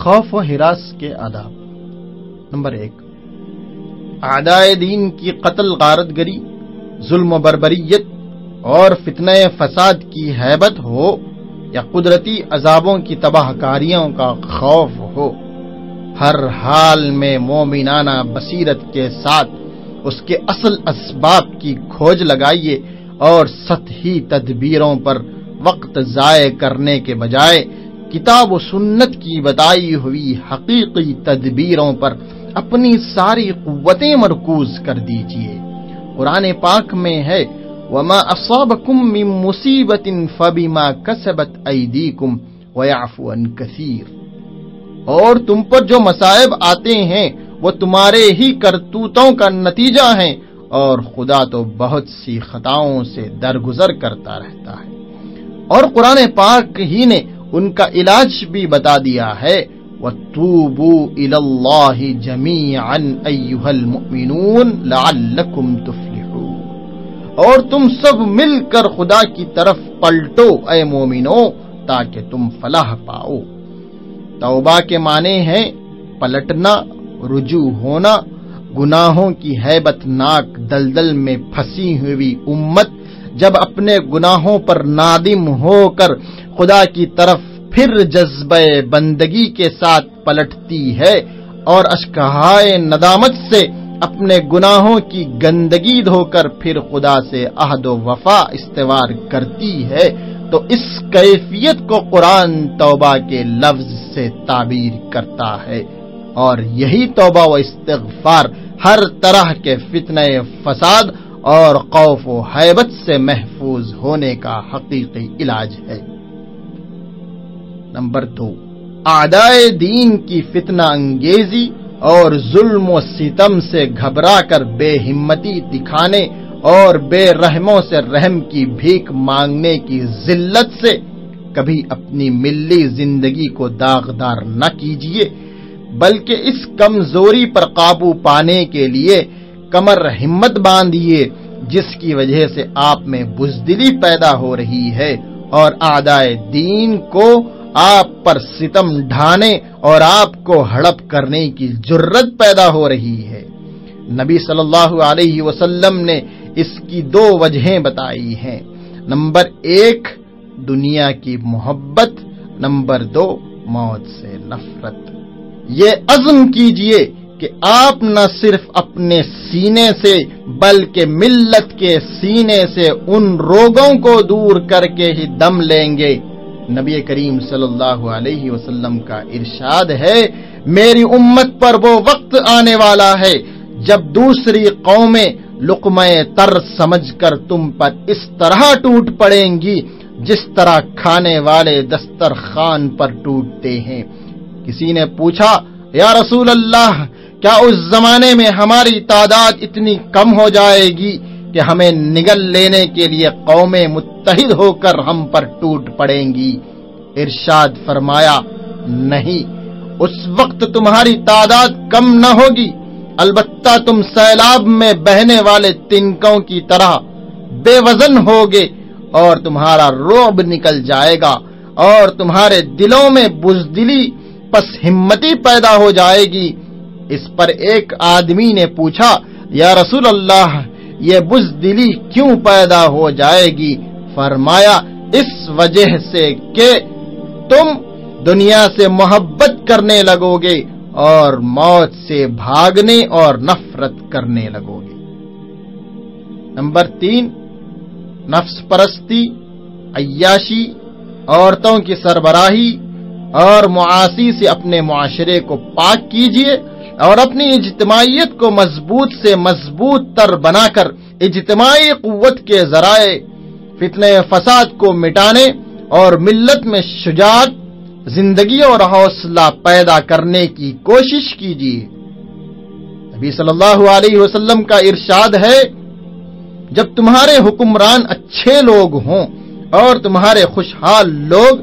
خوف و ہراس کے آداب۔ نمبر ایک آدائے دین کی قتل غارت گری، ظلم و بربریت اور فتنہ فساد کی حیبت ہو یا قدرتی عذابوں کی تباہ کاریوں کا خوف ہو، ہر حال میں مومنانہ بصیرت کے ساتھ اس کے اصل اسباب کی کھوج لگائیے اور سطحی تدبیروں پر وقت ضائع کرنے کے بجائے کتاب و سنت کی بتائی ہوئی حقیقی تدبیروں پر اپنی ساری قوتیں مرکوز کر دیجیے قرآن پاک میں ہے، وما اصابکم من مصیبت فبما کسبت ایدیکم ویعفو ان کثیر اور تم پر جو مصائب آتے ہیں، وہ تمہارے ہی کرتوتوں کا نتیجہ ہیں۔ اور خدا تو بہت سی خطاؤں سے درگزر کرتا رہتا ہے۔ اور قرآن پاک ہی نے ان کا علاج بھی بتا دیا ہے۔ وَتُوبُوا إِلَى اللَّهِ جَمِيعًا أَيُّهَا الْمُؤْمِنُونَ لَعَلَّكُمْ تُفْلِحُونَ۔ اور تم سب مل کر خدا کی طرف پلٹو اے مومنو تاکہ تم فلاح پاؤ۔ توبہ کے معنی ہیں پلٹنا، رجوع ہونا، گناہوں کی حیبت ناک دلدل میں پھنسی ہوئی امت جب اپنے گناہوں پر نادم ہو کر خدا کی طرف پھر جذبہ بندگی کے ساتھ پلٹتی ہے اور اشکہائے ندامت سے اپنے گناہوں کی گندگی دھو کر پھر خدا سے عہد و وفا استوار کرتی ہے، تو اس کیفیت کو قرآن توبہ کے لفظ سے تعبیر کرتا ہے۔ اور یہی توبہ و استغفار ہر طرح کے فتنہ فساد اور خوف و حیبت سے محفوظ ہونے کا حقیقی علاج ہے۔ نمبر دو۔ آدائے دین کی فتنہ انگیزی اور ظلم و ستم سے گھبرا کر بے ہمتی دکھانے اور بے رحموں سے رحم کی بھیک مانگنے کی ذلت سے کبھی اپنی ملی زندگی کو داغدار نہ کیجیے بلکہ اس کمزوری پر قابو پانے کے لیے کمر ہمت باندھیے جس کی وجہ سے آپ میں بزدلی پیدا ہو رہی ہے اور آدائے دین کو آپ پر ستم ڈھانے اور آپ کو ہڑپ کرنے کی جرت پیدا ہو رہی ہے۔ نبی صلی اللہ علیہ وسلم نے اس کی دو وجہیں بتائی ہیں۔ نمبر ایک، دنیا کی محبت، نمبر دو، موت سے نفرت۔ یہ عزم کیجیے کہ آپ نہ صرف اپنے سینے سے، بلکہ ملت کے سینے سے ان روگوں کو دور کر کے ہی دم لیں گے۔ نبی کریم صلی اللہ علیہ وسلم کا ارشاد ہے، میری امت پر وہ وقت آنے والا ہے جب دوسری قومیں لقمہ تر سمجھ کر تم پر اس طرح ٹوٹ پڑیں گی جس طرح کھانے والے دسترخوان پر ٹوٹتے ہیں۔ کسی نے پوچھا، یا رسول اللہ، کیا اس زمانے میں ہماری تعداد اتنی کم ہو جائے گی؟ کہ ہمیں نگل لینے کے لیے قومیں متحد ہو کر ہم پر ٹوٹ پڑیں گی۔ ارشاد فرمایا، نہیں، اس وقت تمہاری تعداد کم نہ ہوگی۔ البتہ تم سیلاب میں بہنے والے تنکوں کی طرح بے وزن ہوگے اور تمہارا روب نکل جائے گا اور تمہارے دلوں میں بزدلی پس ہمتی پیدا ہو جائے گی۔ اس پر ایک آدمی نے پوچھا، یا رسول اللہ یہ بزدلی کیوں پیدا ہو جائے گی؟ فرمایا، اس وجہ سے کہ تم دنیا سے محبت کرنے لگو گے اور موت سے بھاگنے اور نفرت کرنے لگو گے نمبر تین، نفس پرستی، عیاشی، عورتوں کی سربراہی اور معاشی سے اپنے معاشرے کو پاک کیجیے اور اپنی اجتماعیت کو مضبوط سے مضبوط تر بنا کر اجتماعی قوت کے ذرائع فتن فساد کو مٹانے اور ملت میں شجاعت، زندگی اور حوصلہ پیدا کرنے کی کوشش کیجیے۔ نبی صلی اللہ علیہ وسلم کا ارشاد ہے، جب تمہارے حکمران اچھے لوگ ہوں اور تمہارے خوشحال لوگ،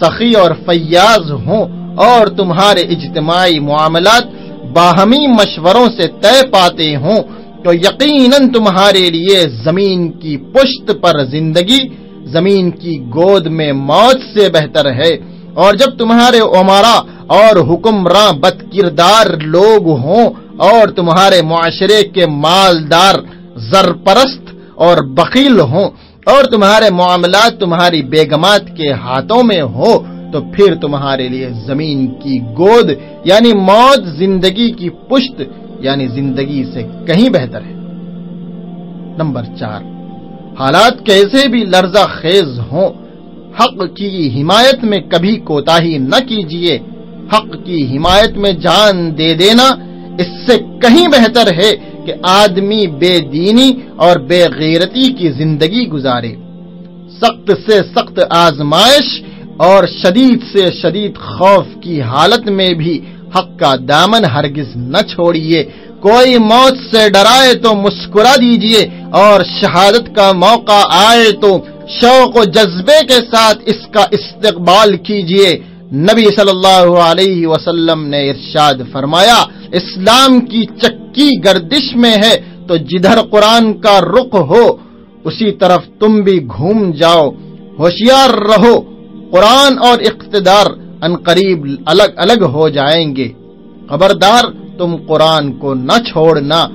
سخی اور فیاض ہوں اور تمہارے اجتماعی معاملات باہمی مشوروں سے طے پاتے ہوں تو یقیناً تمہارے لیے زمین کی پشت پر زندگی، زمین کی گود میں موت سے بہتر ہے۔ اور جب تمہارے عمارا اور حکمراں بد کردار لوگ ہوں اور تمہارے معاشرے کے مالدار زرپرست اور بخیل ہوں اور تمہارے معاملات تمہاری بیگمات کے ہاتھوں میں ہو تو پھر تمہارے لیے زمین کی گود یعنی موت، زندگی کی پشت یعنی زندگی سے کہیں بہتر ہے۔ نمبر چار، حالات کیسے بھی لرزہ خیز ہوں، حق کی حمایت میں کبھی کوتا نہ کیجیے حق کی حمایت میں جان دے دینا اس سے کہیں بہتر ہے کہ آدمی بے دینی اور بے غیرتی کی زندگی گزارے۔ سخت سے سخت آزمائش اور شدید سے شدید خوف کی حالت میں بھی حق کا دامن ہرگز نہ چھوڑیے۔ کوئی موت سے ڈرائے تو مسکرا دیجیے اور شہادت کا موقع آئے تو شوق و جذبے کے ساتھ اس کا استقبال کیجیے۔ نبی صلی اللہ علیہ وسلم نے ارشاد فرمایا، اسلام کی چکی گردش میں ہے تو جدھر قرآن کا رخ ہو، اسی طرف تم بھی گھوم جاؤ، ہوشیار رہو۔ قرآن اور اقتدار ان قریب الگ الگ ہو جائیں گے۔ خبردار، تم قرآن کو نہ چھوڑنا۔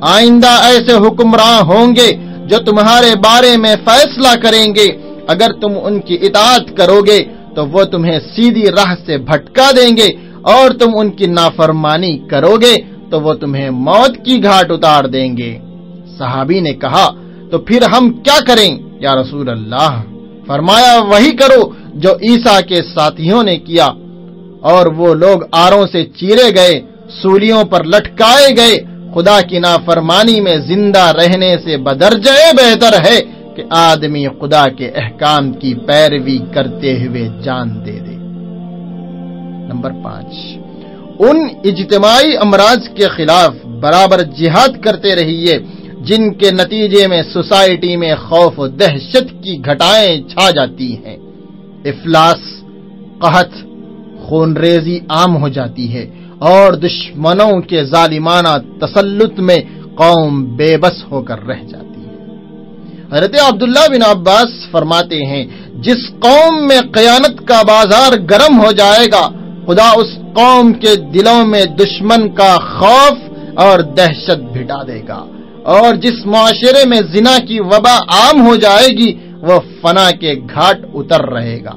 آئندہ ایسے حکمراں ہوں گے جو تمہارے بارے میں فیصلہ کریں گے۔ اگر تم ان کی اطاعت کرو گے، تو وہ تمہیں سیدھی راہ سے بھٹکا دیں گے۔ اور تم ان کی نافرمانی کرو گے، تو وہ تمہیں موت کی گھاٹ اتار دیں گے۔ صحابی نے کہا، تو پھر ہم کیا کریں؟ یا رسول اللہ، فرمایا، وہی کرو۔ جو عیسا کے ساتھیوں نے کیا اور وہ لوگ آروں سے چیرے گئے سولیوں پر لٹکائے گئے۔ خدا کی نافرمانی میں زندہ رہنے سے بدرجے بہتر ہے کہ آدمی خدا کے احکام کی پیروی کرتے ہوئے جان دے دے۔ نمبر پانچ۔ ان اجتماعی امراض کے خلاف برابر جہاد کرتے رہیے، جن کے نتیجے میں سوسائٹی میں خوف و دہشت کی گھٹائیں چھا جاتی ہیں۔ افلاس، قحط خون ریزی عام ہو جاتی ہے اور دشمنوں کے ظالمانہ تسلط میں قوم بے بس ہو کر رہ جاتی ہے۔ حضرت عبداللہ بن عباس فرماتے ہیں، جس قوم میں قیانت کا بازار گرم ہو جائے گا، خدا اس قوم کے دلوں میں دشمن کا خوف اور دہشت بھٹا دے گا اور جس معاشرے میں زنا کی وبا عام ہو جائے گی وہ فنا کے گھاٹ اتر رہے گا۔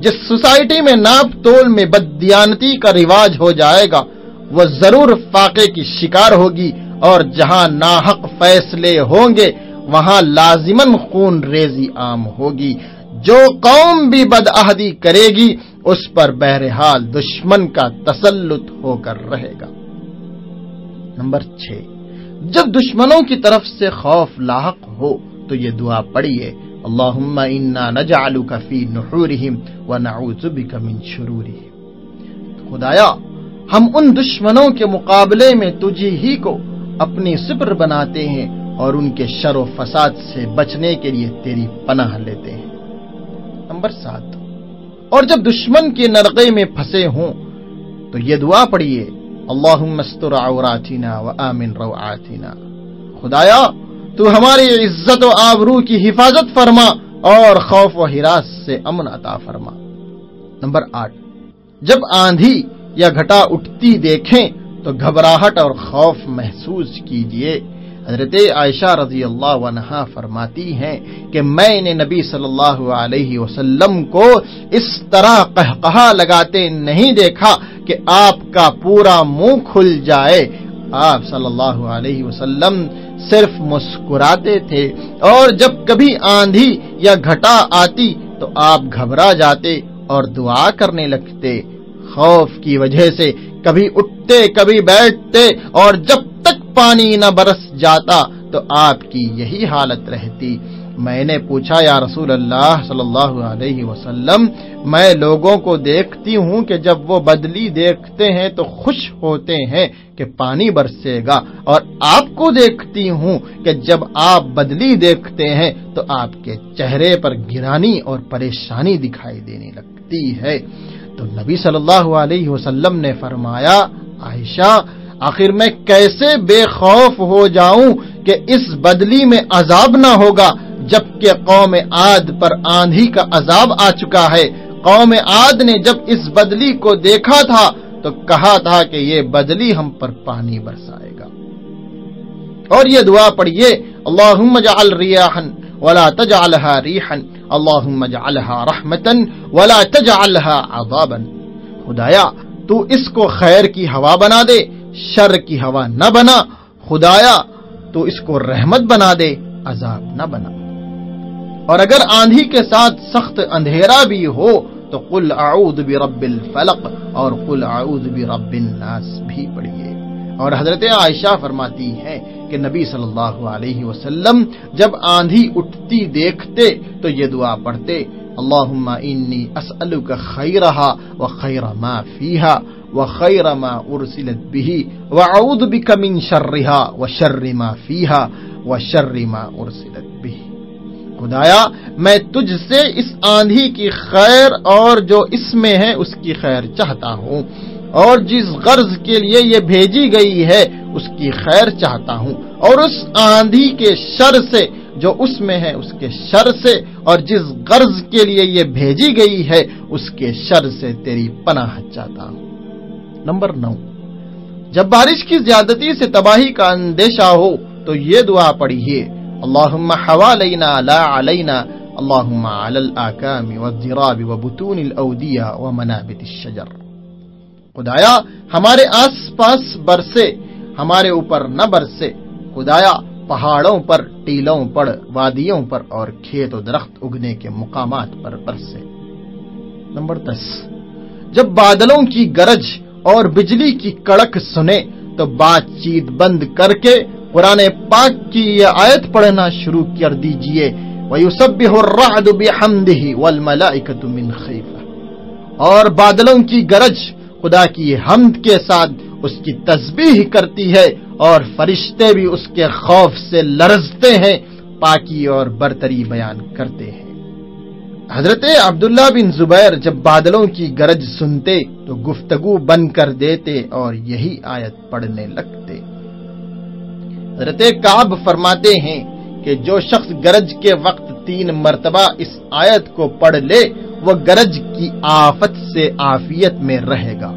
جس سوسائٹی میں ناپ تول میں بدیانتی کا رواج ہو جائے گا، وہ ضرور فاقے کی شکار ہوگی اور جہاں ناحق فیصلے ہوں گے، وہاں لازمن خون ریزی عام ہوگی۔ جو قوم بھی بدعہدی کرے گی، اس پر بہرحال دشمن کا تسلط ہو کر رہے گا۔ نمبر چھ۔ جب دشمنوں کی طرف سے خوف لاحق ہو تو یہ دعا پڑھیے۔ اللهم انا نجعلك في نحورهم ونعوذ بك من شرورهم خدایا، ہم ان دشمنوں کے مقابلے میں تجھی ہی کو اپنی سپر بناتے ہیں اور ان کے شر و فساد سے بچنے کے لیے تیری پناہ لیتے ہیں۔ نمبر سات۔ اور جب دشمن کے نرقے میں پھنسے ہوں، تو یہ دعا پڑھیے اللہ مستر عوراتنا و آمن روعاتنا۔ خدایا تو ہماری عزت و آبرو کی حفاظت فرما اور خوف و حراس سے امن عطا فرما۔ نمبر آٹھ، جب آندھی یا گھٹا اٹھتی دیکھیں تو گھبراہٹ اور خوف محسوس کیجیے۔ حضرت عائشہ رضی اللہ عنہ فرماتی ہیں کہ میں نے نبی صلی اللہ علیہ وسلم کو اس طرح کہا لگاتے نہیں دیکھا کہ آپ کا پورا منہ کھل جائے۔ آپ صلی اللہ علیہ وسلم صرف مسکراتے تھے اور جب کبھی آندھی یا گھٹا آتی تو آپ گھبرا جاتے اور دعا کرنے لگتے۔ خوف کی وجہ سے کبھی اٹھتے، کبھی بیٹھتے اور جب تک پانی نہ برس جاتا تو آپ کی یہی حالت رہتی۔ میں نے پوچھا، یا رسول اللہ صلی اللہ علیہ وسلم، میں لوگوں کو دیکھتی ہوں کہ جب وہ بدلی دیکھتے ہیں تو خوش ہوتے ہیں کہ پانی برسے گا۔ اور آپ کو دیکھتی ہوں کہ جب آپ بدلی دیکھتے ہیں تو آپ کے چہرے پر گرانی اور پریشانی دکھائی دینے لگتی ہے۔ تو نبی صلی اللہ علیہ وسلم نے فرمایا، عائشہ، آخر میں کیسے بے خوف ہو جاؤں کہ اس بدلی میں عذاب نہ ہوگا؟ جبکہ قوم عاد پر آندھی کا عذاب آ چکا ہے۔ قوم عاد نے جب اس بدلی کو دیکھا تھا، تو کہا تھا کہ یہ بدلی ہم پر پانی برسائے گا۔ اور یہ دعا پڑھیے، اللہم اجعل ریاحا ولا تجعلها ریحا اللہم اجعلها رحمتا ولا تجعلها عذابا خدایا، تو اس کو خیر کی ہوا بنا دے، شر کی ہوا نہ بنا۔ خدایا، تو اس کو رحمت بنا دے، عذاب نہ بنا۔ اور اگر آندھی کے ساتھ سخت اندھیرا بھی ہو، تو قل اعوذ برب الفلق اور قل اعوذ برب الناس بھی پڑھیے۔ اور حضرت عائشہ فرماتی ہیں کہ نبی صلی اللہ علیہ وسلم جب آندھی اٹھتی دیکھتے تو یہ دعا پڑھتے، اللہم انی اسألک خیرہا و خیر ما فیہا و ما ارسلت بھی و اعوذ بک من شرہا و ما فیہا و ما ارسلت بھی خدایا، میں تجھ سے اس آندھی کی خیر اور جو اس میں ہے اس کی خیر چاہتا ہوں۔ اور جس غرض کے لیے یہ بھیجی گئی ہے اس کی خیر چاہتا ہوں۔ اور اس آندھی کے شر سے، جو اس میں ہے اس کے شر سے، اور جس غرض کے لیے یہ بھیجی گئی ہے اس کے شر سے تیری پناہ چاہتا ہوں۔ نمبر نو، جب بارش کی زیادتی سے تباہی کا اندیشہ ہو تو یہ دعا پڑھیے۔ اللہم حوالینا لا علینا اللہم علی الاکام والذراب وبتون الاودیہ ومنابت الشجر. خدایا، ہمارے آس پاس برسے، ہمارے اوپر نہ برسے. خدایا، پہاڑوں پر، ٹیلوں پر، وادیوں پر اور کھیت و درخت اگنے کے مقامات پر برسے. نمبر دس، جب بادلوں کی گرج اور بجلی کی کڑک سنے تو بات چیت بند کر کے قرآن پاک کی یہ آیت پڑھنا شروع کر دیجیے۔ وَيُسَبِّهُ الرَّعْدُ بِحَمْدِهِ وَالْمَلَائِكَةُ مِنْ خِيفَةِ۔ اور بادلوں کی گرج خدا کی حمد کے ساتھ اس کی تسبیح کرتی ہے اور فرشتے بھی اس کے خوف سے لرزتے ہیں، پاکی اور برتری بیان کرتے ہیں۔ حضرت عبداللہ بن زبیر جب بادلوں کی گرج سنتے تو گفتگو بند کر دیتے اور یہی آیت پڑھنے لگتے۔ حضرت کعب فرماتے ہیں کہ جو شخص گرج کے وقت تین مرتبہ اس آیت کو پڑھ لے، وہ گرج کی آفت سے آفیت میں رہے گا۔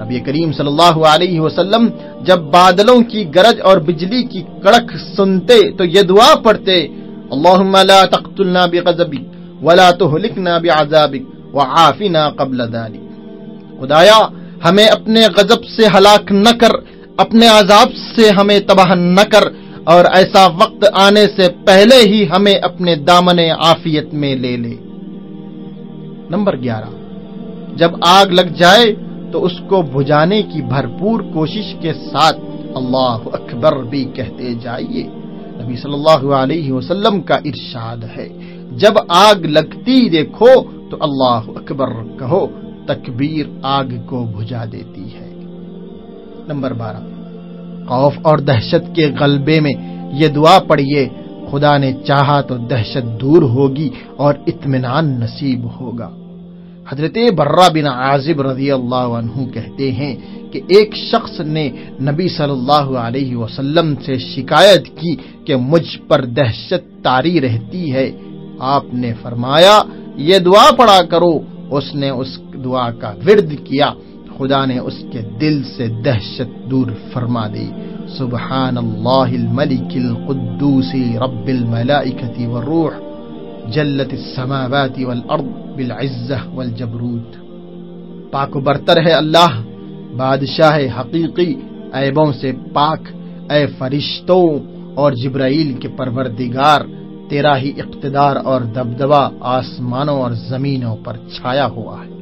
نبی کریم صلی اللہ علیہ وسلم جب بادلوں کی گرج اور بجلی کی کڑک سنتے تو یہ دعا پڑھتے، اللہم لا تقتلنا بغضبک ولا تہلکنا بعذابک وعافنا قبل ذلك خدایا، ہمیں اپنے غضب سے ہلاک نہ کر اپنے عذاب سے ہمیں تباہ نہ کر اور ایسا وقت آنے سے پہلے ہی ہمیں اپنے دامن عافیت میں لے لے۔ نمبر گیارہ۔ جب آگ لگ جائے تو اس کو بجانے کی بھرپور کوشش کے ساتھ اللہ اکبر بھی کہتے جائیے۔ نبی صلی اللہ علیہ وسلم کا ارشاد ہے، جب آگ لگتی دیکھو تو اللہ اکبر کہو، تکبیر آگ کو بجھا دیتی ہے۔ نمبر بارہ۔ خوف اور دہشت کے غلبے میں یہ دعا پڑھیے، خدا نے چاہا تو دہشت دور ہوگی اور اطمینان نصیب ہوگا۔ حضرت برہ بن عازب رضی اللہ عنہ کہتے ہیں کہ ایک شخص نے نبی صلی اللہ علیہ وسلم سے شکایت کی کہ مجھ پر دہشت تاری رہتی ہے۔ آپ نے فرمایا، یہ دعا پڑا کرو۔ اس نے اس دعا کا ورد کیا۔ خدا نے اس کے دل سے دہشت دور فرما دی۔ سبحان اللہ الملک القدوس رب الملائکتی والروح، جلت السماوات والارض بالعزہ والجبروت۔ پاک و برتر ہے اللہ، بادشاہ حقیقی عیبوں سے پاک، اے فرشتوں اور جبرائیل کے پروردگار، تیرا ہی اقتدار اور دبدبا آسمانوں اور زمینوں پر چھایا ہوا ہے۔